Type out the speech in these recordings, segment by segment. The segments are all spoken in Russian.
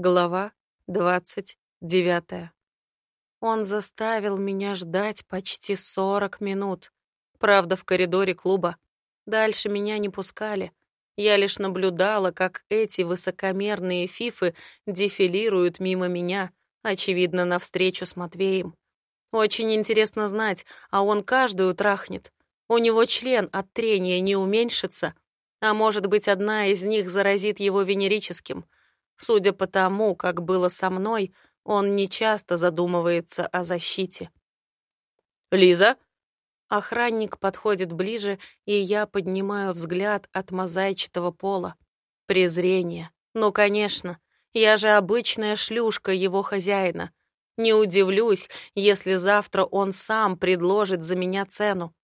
Глава двадцать девятая. Он заставил меня ждать почти сорок минут. Правда, в коридоре клуба. Дальше меня не пускали. Я лишь наблюдала, как эти высокомерные фифы дефилируют мимо меня, очевидно, навстречу с Матвеем. Очень интересно знать, а он каждую трахнет. У него член от трения не уменьшится, а может быть, одна из них заразит его венерическим — Судя по тому, как было со мной, он нечасто задумывается о защите. «Лиза?» Охранник подходит ближе, и я поднимаю взгляд от мозаичного пола. Презрение. Ну, конечно, я же обычная шлюшка его хозяина. Не удивлюсь, если завтра он сам предложит за меня цену.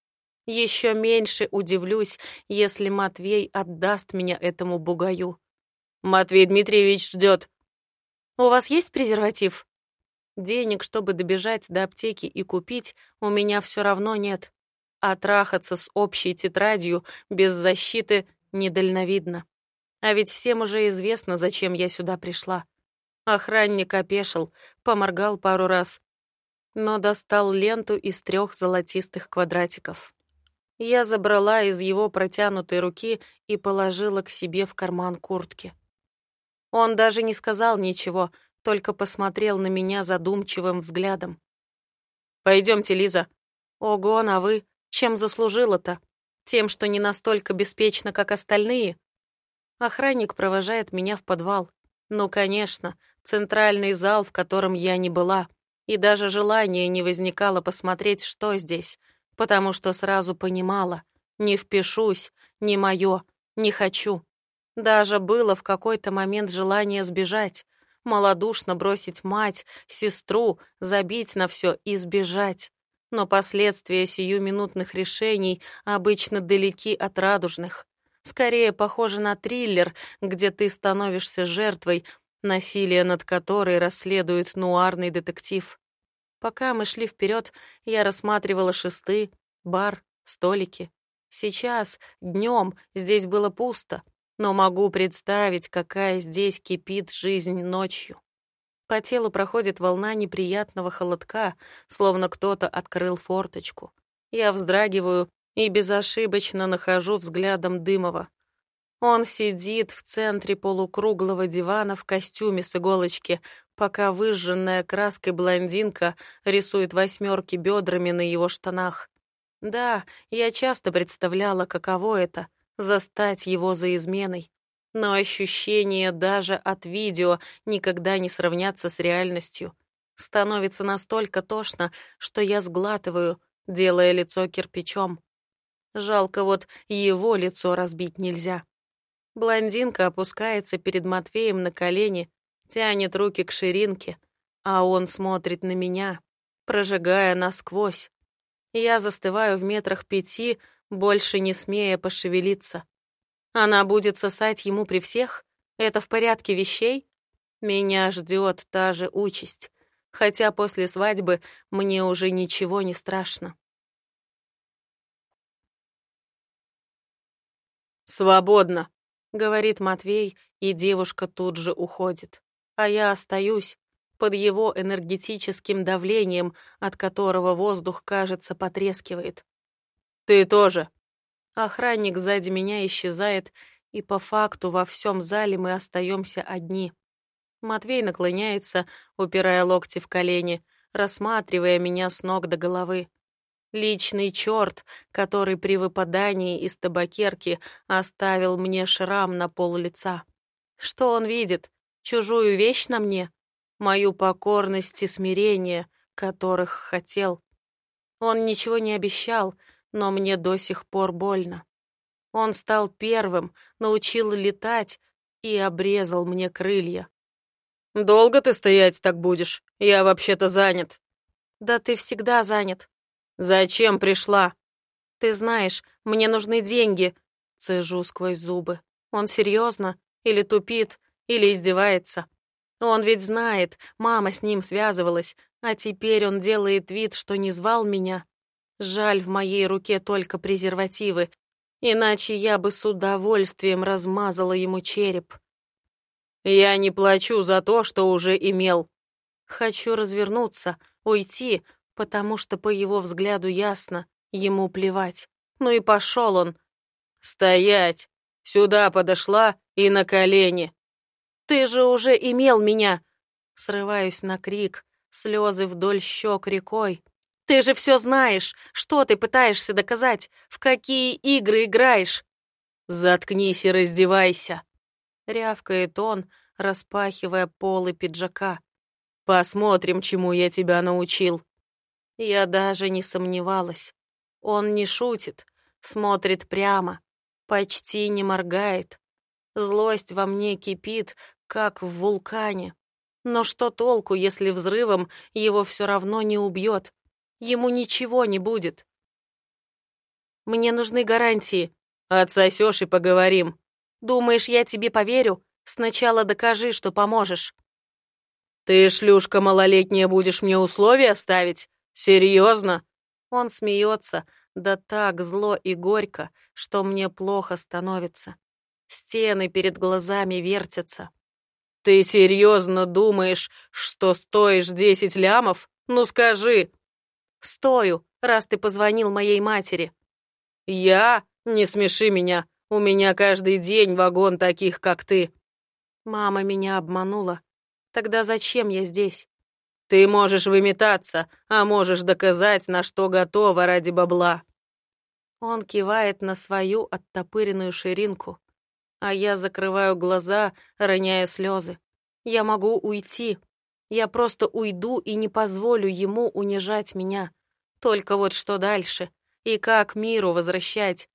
Еще меньше удивлюсь, если Матвей отдаст меня этому бугаю. Матвей Дмитриевич ждет. У вас есть презерватив? Денег, чтобы добежать до аптеки и купить, у меня все равно нет. А трахаться с общей тетрадью без защиты недальновидно. А ведь всем уже известно, зачем я сюда пришла. Охранник опешил, поморгал пару раз, но достал ленту из трех золотистых квадратиков. Я забрала из его протянутой руки и положила к себе в карман куртки. Он даже не сказал ничего, только посмотрел на меня задумчивым взглядом. Пойдемте, Лиза». «Ого, а вы чем заслужила-то? Тем, что не настолько беспечно, как остальные?» Охранник провожает меня в подвал. Ну, конечно, центральный зал, в котором я не была. И даже желания не возникало посмотреть, что здесь, потому что сразу понимала, не впишусь, не мое, не хочу. Даже было в какой-то момент желание сбежать, малодушно бросить мать, сестру, забить на все и сбежать. Но последствия сиюминутных решений обычно далеки от радужных. Скорее похоже на триллер, где ты становишься жертвой, насилие над которой расследует нуарный детектив. Пока мы шли вперед, я рассматривала шесты, бар, столики. Сейчас, днем, здесь было пусто но могу представить, какая здесь кипит жизнь ночью. По телу проходит волна неприятного холодка, словно кто-то открыл форточку. Я вздрагиваю и безошибочно нахожу взглядом Дымова. Он сидит в центре полукруглого дивана в костюме с иголочки, пока выжженная краской блондинка рисует восьмерки бедрами на его штанах. Да, я часто представляла, каково это застать его за изменой. Но ощущения даже от видео никогда не сравнятся с реальностью. Становится настолько тошно, что я сглатываю, делая лицо кирпичом. Жалко вот его лицо разбить нельзя. Блондинка опускается перед Матвеем на колени, тянет руки к ширинке, а он смотрит на меня, прожигая насквозь. Я застываю в метрах пяти больше не смея пошевелиться. Она будет сосать ему при всех? Это в порядке вещей? Меня ждет та же участь, хотя после свадьбы мне уже ничего не страшно. «Свободно», — говорит Матвей, и девушка тут же уходит. А я остаюсь под его энергетическим давлением, от которого воздух, кажется, потрескивает. «Ты тоже». Охранник сзади меня исчезает, и по факту во всем зале мы остаемся одни. Матвей наклоняется, упирая локти в колени, рассматривая меня с ног до головы. Личный черт, который при выпадании из табакерки оставил мне шрам на пол лица. Что он видит? Чужую вещь на мне? Мою покорность и смирение, которых хотел. Он ничего не обещал, но мне до сих пор больно. Он стал первым, научил летать и обрезал мне крылья. «Долго ты стоять так будешь? Я вообще-то занят». «Да ты всегда занят». «Зачем пришла?» «Ты знаешь, мне нужны деньги», — цежу сквозь зубы. Он серьезно? Или тупит? Или издевается? Он ведь знает, мама с ним связывалась, а теперь он делает вид, что не звал меня. Жаль, в моей руке только презервативы, иначе я бы с удовольствием размазала ему череп. Я не плачу за то, что уже имел. Хочу развернуться, уйти, потому что по его взгляду ясно, ему плевать. Ну и пошел он. Стоять! Сюда подошла и на колени. Ты же уже имел меня. Срываюсь на крик, слезы вдоль щек рекой. Ты же все знаешь. Что ты пытаешься доказать? В какие игры играешь? Заткнись и раздевайся. Рявкает он, распахивая полы пиджака. Посмотрим, чему я тебя научил. Я даже не сомневалась. Он не шутит, смотрит прямо, почти не моргает. Злость во мне кипит, как в вулкане. Но что толку, если взрывом его все равно не убьет? Ему ничего не будет. Мне нужны гарантии. Отсосешь и поговорим. Думаешь, я тебе поверю? Сначала докажи, что поможешь. Ты, шлюшка малолетняя, будешь мне условия ставить? Серьезно? Он смеется, да так зло и горько, что мне плохо становится. Стены перед глазами вертятся. Ты серьезно думаешь, что стоишь десять лямов? Ну скажи. Стою, раз ты позвонил моей матери. Я? Не смеши меня. У меня каждый день вагон таких, как ты. Мама меня обманула. Тогда зачем я здесь? Ты можешь выметаться, а можешь доказать, на что готова ради бабла. Он кивает на свою оттопыренную ширинку а я закрываю глаза, роняя слезы. Я могу уйти. Я просто уйду и не позволю ему унижать меня. Только вот что дальше? И как миру возвращать?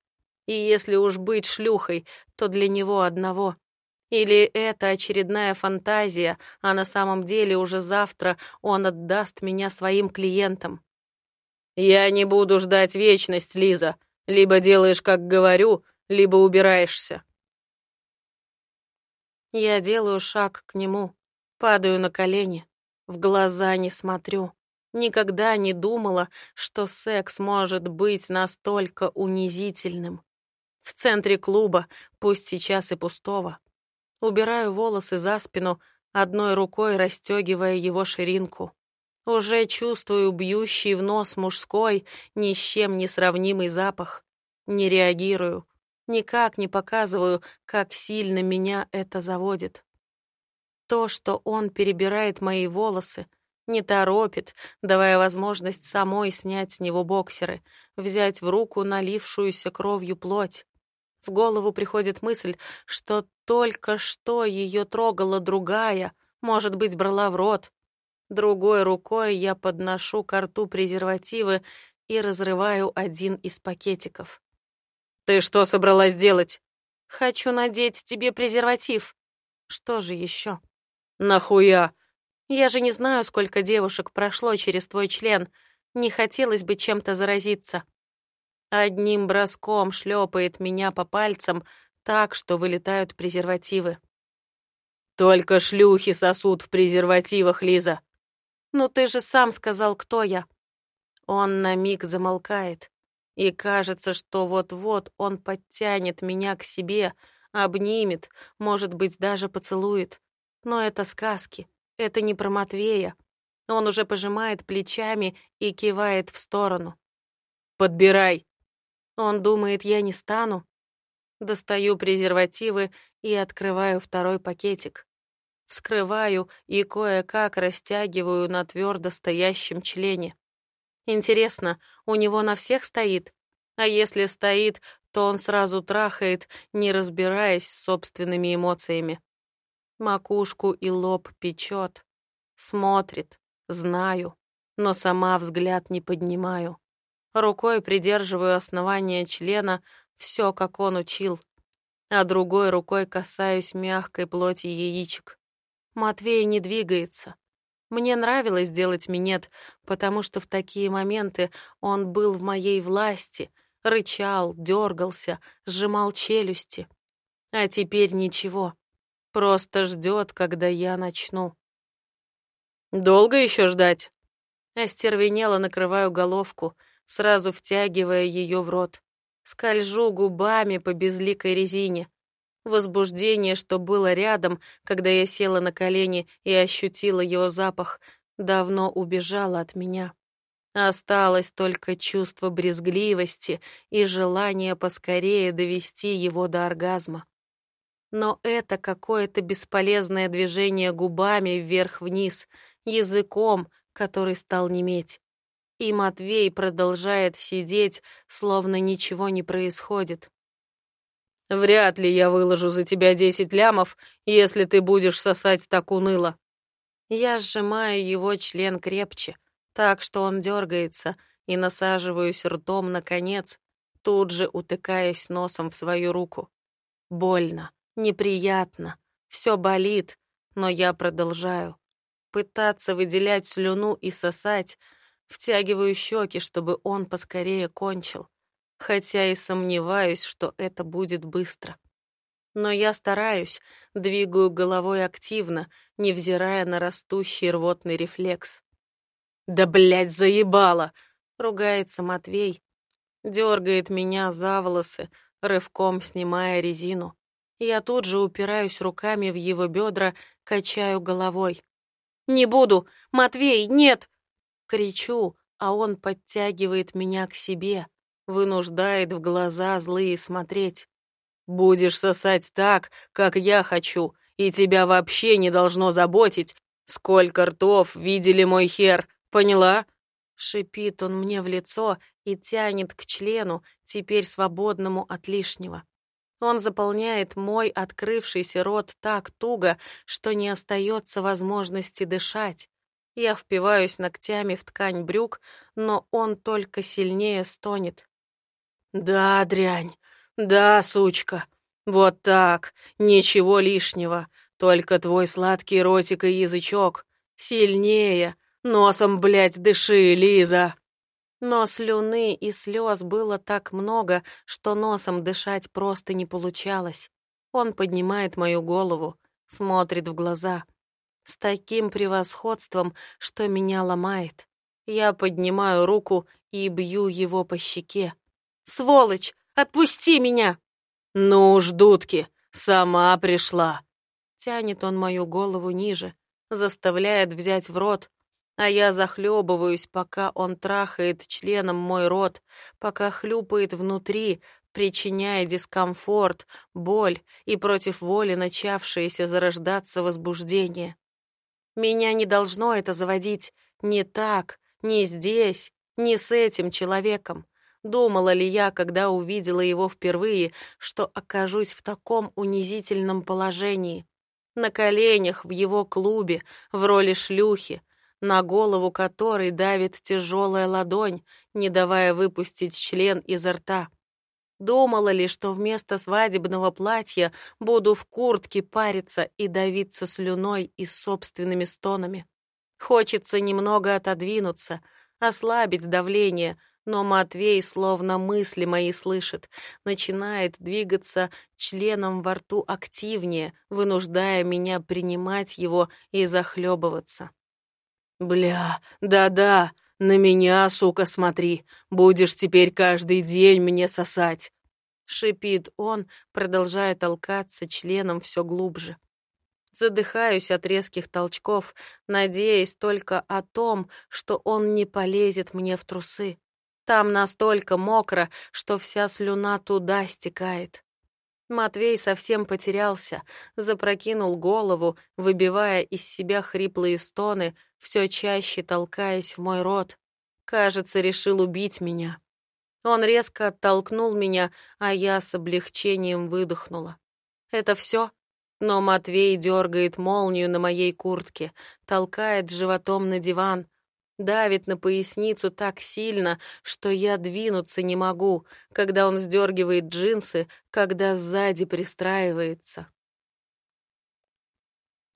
И если уж быть шлюхой, то для него одного. Или это очередная фантазия, а на самом деле уже завтра он отдаст меня своим клиентам. «Я не буду ждать вечность, Лиза. Либо делаешь, как говорю, либо убираешься». Я делаю шаг к нему, падаю на колени, в глаза не смотрю. Никогда не думала, что секс может быть настолько унизительным. В центре клуба, пусть сейчас и пустого. Убираю волосы за спину, одной рукой расстегивая его ширинку. Уже чувствую бьющий в нос мужской, ни с чем не сравнимый запах. Не реагирую, Никак не показываю, как сильно меня это заводит. То, что он перебирает мои волосы, не торопит, давая возможность самой снять с него боксеры, взять в руку налившуюся кровью плоть. В голову приходит мысль, что только что ее трогала другая, может быть, брала в рот. Другой рукой я подношу к рту презервативы и разрываю один из пакетиков. «Ты что собралась делать?» «Хочу надеть тебе презерватив». «Что же еще?» «Нахуя?» «Я же не знаю, сколько девушек прошло через твой член. Не хотелось бы чем-то заразиться». Одним броском шлепает меня по пальцам так, что вылетают презервативы. «Только шлюхи сосут в презервативах, Лиза». «Ну ты же сам сказал, кто я». Он на миг замолкает. И кажется, что вот-вот он подтянет меня к себе, обнимет, может быть, даже поцелует. Но это сказки, это не про Матвея. Он уже пожимает плечами и кивает в сторону. «Подбирай!» Он думает, я не стану. Достаю презервативы и открываю второй пакетик. Вскрываю и кое-как растягиваю на твердо стоящем члене. Интересно, у него на всех стоит? А если стоит, то он сразу трахает, не разбираясь с собственными эмоциями. Макушку и лоб печет. Смотрит, знаю, но сама взгляд не поднимаю. Рукой придерживаю основание члена, все, как он учил, а другой рукой касаюсь мягкой плоти яичек. Матвей не двигается, мне нравилось делать минет, потому что в такие моменты он был в моей власти, рычал, дергался, сжимал челюсти. А теперь ничего, просто ждет, когда я начну. «Долго еще ждать?» Остервенело накрываю головку, сразу втягивая ее в рот. Скольжу губами по безликой резине. Возбуждение, что было рядом, когда я села на колени и ощутила его запах, давно убежало от меня. Осталось только чувство брезгливости и желание поскорее довести его до оргазма. Но это какое-то бесполезное движение губами вверх-вниз, языком, который стал неметь. И Матвей продолжает сидеть, словно ничего не происходит. Вряд ли я выложу за тебя десять лямов, если ты будешь сосать так уныло. Я сжимаю его член крепче, так что он дергается, и насаживаюсь ртом на конец, тут же утыкаясь носом в свою руку. Больно, неприятно, все болит, но я продолжаю. Пытаться выделять слюну и сосать, втягиваю щеки, чтобы он поскорее кончил хотя и сомневаюсь, что это будет быстро. Но я стараюсь, двигаю головой активно, невзирая на растущий рвотный рефлекс. «Да, блядь, заебало!» — ругается Матвей. Дергает меня за волосы, рывком снимая резину. Я тут же упираюсь руками в его бедра, качаю головой. «Не буду! Матвей, нет!» Кричу, а он подтягивает меня к себе, вынуждает в глаза злые смотреть. «Будешь сосать так, как я хочу, и тебя вообще не должно заботить, сколько ртов видели мой хер, поняла?» Шипит он мне в лицо и тянет к члену, теперь свободному от лишнего. Он заполняет мой открывшийся рот так туго, что не остается возможности дышать. Я впиваюсь ногтями в ткань брюк, но он только сильнее стонет. «Да, дрянь, да, сучка, вот так, ничего лишнего, только твой сладкий ротик и язычок. Сильнее, носом, блядь, дыши, Лиза!» Но слюны и слез было так много, что носом дышать просто не получалось. Он поднимает мою голову, смотрит в глаза. С таким превосходством, что меня ломает. Я поднимаю руку и бью его по щеке. Сволочь! Отпусти меня!» «Ну уж, дудки, сама пришла!» Тянет он мою голову ниже, заставляет взять в рот, а я захлебываюсь, пока он трахает членом мой рот, пока хлюпает внутри, причиняя дискомфорт, боль и против воли начавшееся зарождаться возбуждение. Меня не должно это заводить не так, не здесь, не с этим человеком. Думала ли я, когда увидела его впервые, что окажусь в таком унизительном положении? На коленях в его клубе, в роли шлюхи, на голову которой давит тяжелая ладонь, не давая выпустить член изо рта. Думала ли, что вместо свадебного платья буду в куртке париться и давиться слюной и собственными стонами? Хочется немного отодвинуться, ослабить давление — но Матвей словно мысли мои слышит, начинает двигаться членом во рту активнее, вынуждая меня принимать его и захлебываться. «Бля, да-да, на меня, сука, смотри, будешь теперь каждый день мне сосать!» Шипит он, продолжая толкаться членом все глубже. Задыхаюсь от резких толчков, надеясь только о том, что он не полезет мне в трусы. Там настолько мокро, что вся слюна туда стекает. Матвей совсем потерялся, запрокинул голову, выбивая из себя хриплые стоны, все чаще толкаясь в мой рот. Кажется, решил убить меня. Он резко оттолкнул меня, а я с облегчением выдохнула. Это все? Но Матвей дергает молнию на моей куртке, толкает животом на диван, давит на поясницу так сильно, что я двинуться не могу, когда он сдергивает джинсы, когда сзади пристраивается.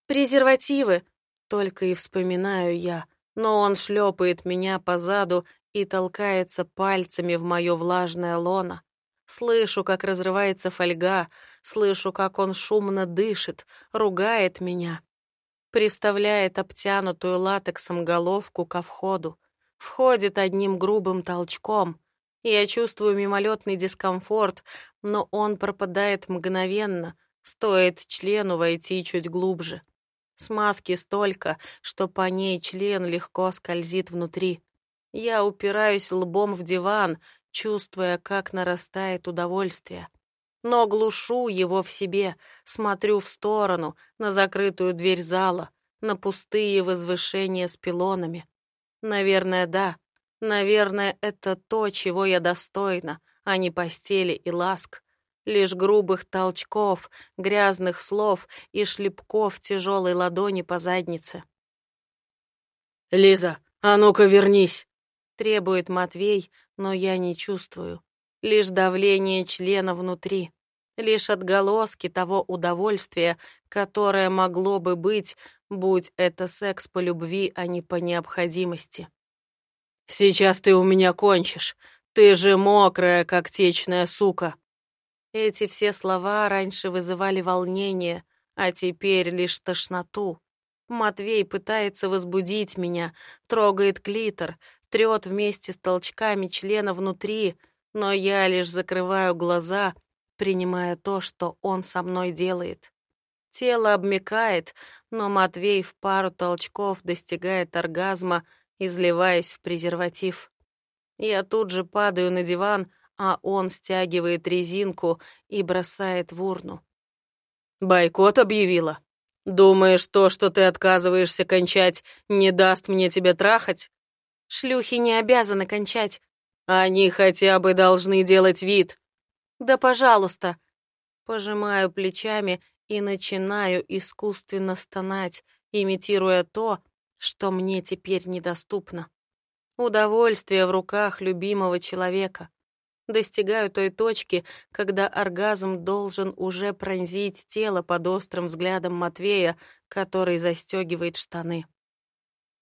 «Презервативы!» — только и вспоминаю я, но он шлепает меня по заду и толкается пальцами в мое влажное лоно. Слышу, как разрывается фольга, слышу, как он шумно дышит, ругает меня, приставляет обтянутую латексом головку ко входу, входит одним грубым толчком. Я чувствую мимолетный дискомфорт, но он пропадает мгновенно, Стоит члену войти чуть глубже. Смазки столько, что по ней член легко скользит внутри. Я упираюсь лбом в диван, чувствуя, как нарастает удовольствие. Но глушу его в себе, смотрю в сторону, на закрытую дверь зала, на пустые возвышения с пилонами. Наверное, да. Наверное, это то, чего я достойна, а не постели и ласк. Лишь грубых толчков, грязных слов и шлепков тяжелой ладони по заднице. «Лиза, а ну-ка вернись!» Требует Матвей, но я не чувствую. Лишь давление члена внутри. Лишь отголоски того удовольствия, которое могло бы быть, будь это секс по любви, а не по необходимости. «Сейчас ты у меня кончишь. Ты же мокрая, как течная сука». Эти все слова раньше вызывали волнение, а теперь лишь тошноту. Матвей пытается возбудить меня, трогает клитор, трет вместе с толчками члена внутри, но я лишь закрываю глаза, принимая то, что он со мной делает. Тело обмекает, но Матвей в пару толчков достигает оргазма, изливаясь в презерватив. Я тут же падаю на диван, а он стягивает резинку и бросает в урну. «Бойкот объявила? Думаешь, то, что ты отказываешься кончать, не даст мне тебя трахать?» «Шлюхи не обязаны кончать». «Они хотя бы должны делать вид». «Да, пожалуйста». Пожимаю плечами и начинаю искусственно стонать, имитируя то, что мне теперь недоступно. Удовольствие в руках любимого человека достигаю той точки, когда оргазм должен уже пронзить тело под острым взглядом Матвея, который застегивает штаны.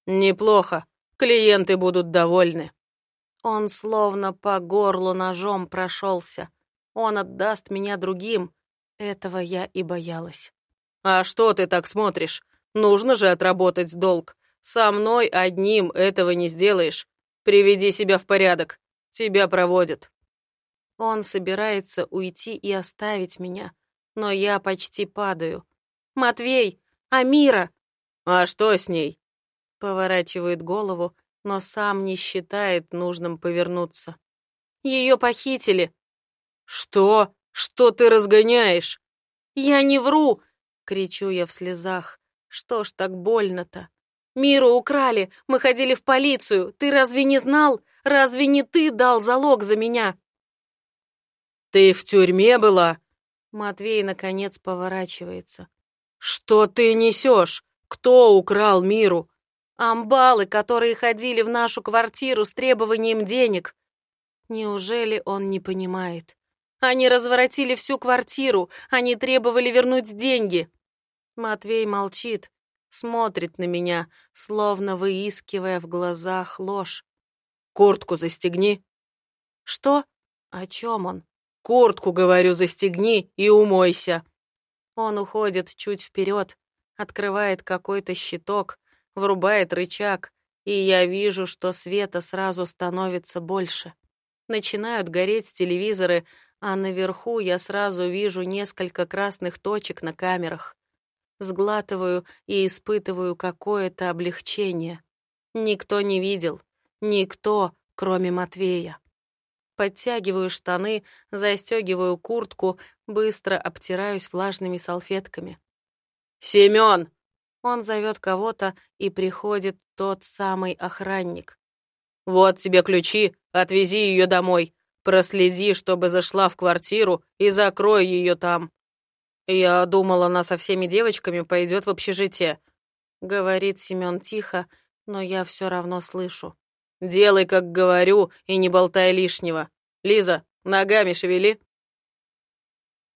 «Неплохо. Клиенты будут довольны». Он словно по горлу ножом прошелся. Он отдаст меня другим. Этого я и боялась. «А что ты так смотришь? Нужно же отработать долг. Со мной одним этого не сделаешь. Приведи себя в порядок. Тебя проводят». Он собирается уйти и оставить меня, но я почти падаю. «Матвей! Амира!» «А что с ней?» Поворачивает голову, но сам не считает нужным повернуться. Ее похитили. «Что? Что ты разгоняешь?» «Я не вру!» — кричу я в слезах. «Что ж так больно-то? Миру украли, мы ходили в полицию. Ты разве не знал? Разве не ты дал залог за меня?» «Ты в тюрьме была?» Матвей, наконец, поворачивается. «Что ты несешь? Кто украл миру?» «Амбалы, которые ходили в нашу квартиру с требованием денег». Неужели он не понимает? Они разворотили всю квартиру, они требовали вернуть деньги. Матвей молчит, смотрит на меня, словно выискивая в глазах ложь. «Куртку застегни». «Что? О чем он?» Куртку, говорю, застегни и умойся. Он уходит чуть вперед, открывает какой-то щиток, врубает рычаг, и я вижу, что света сразу становится больше. Начинают гореть телевизоры, а наверху я сразу вижу несколько красных точек на камерах. Сглатываю и испытываю какое-то облегчение. Никто не видел. Никто, кроме Матвея. Подтягиваю штаны, застегиваю куртку, быстро обтираюсь влажными салфетками. «Семён!» Он зовет кого-то, и приходит тот самый охранник. «Вот тебе ключи, отвези ее домой. Проследи, чтобы зашла в квартиру и закрой ее там». «Я думала, она со всеми девочками пойдет в общежитие», — говорит Семён тихо, но я все равно слышу. Делай, как говорю, и не болтай лишнего. Лиза, ногами шевели.